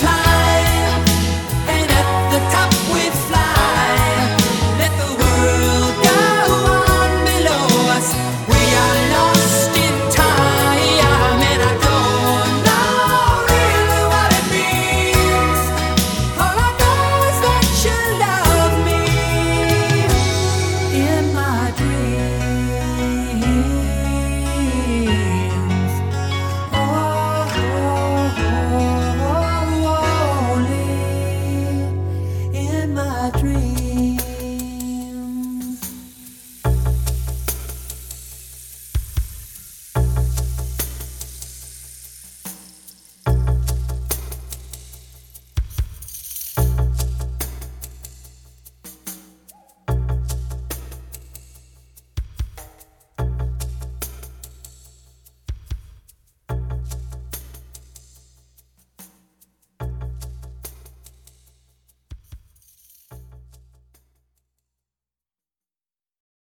time. my dream.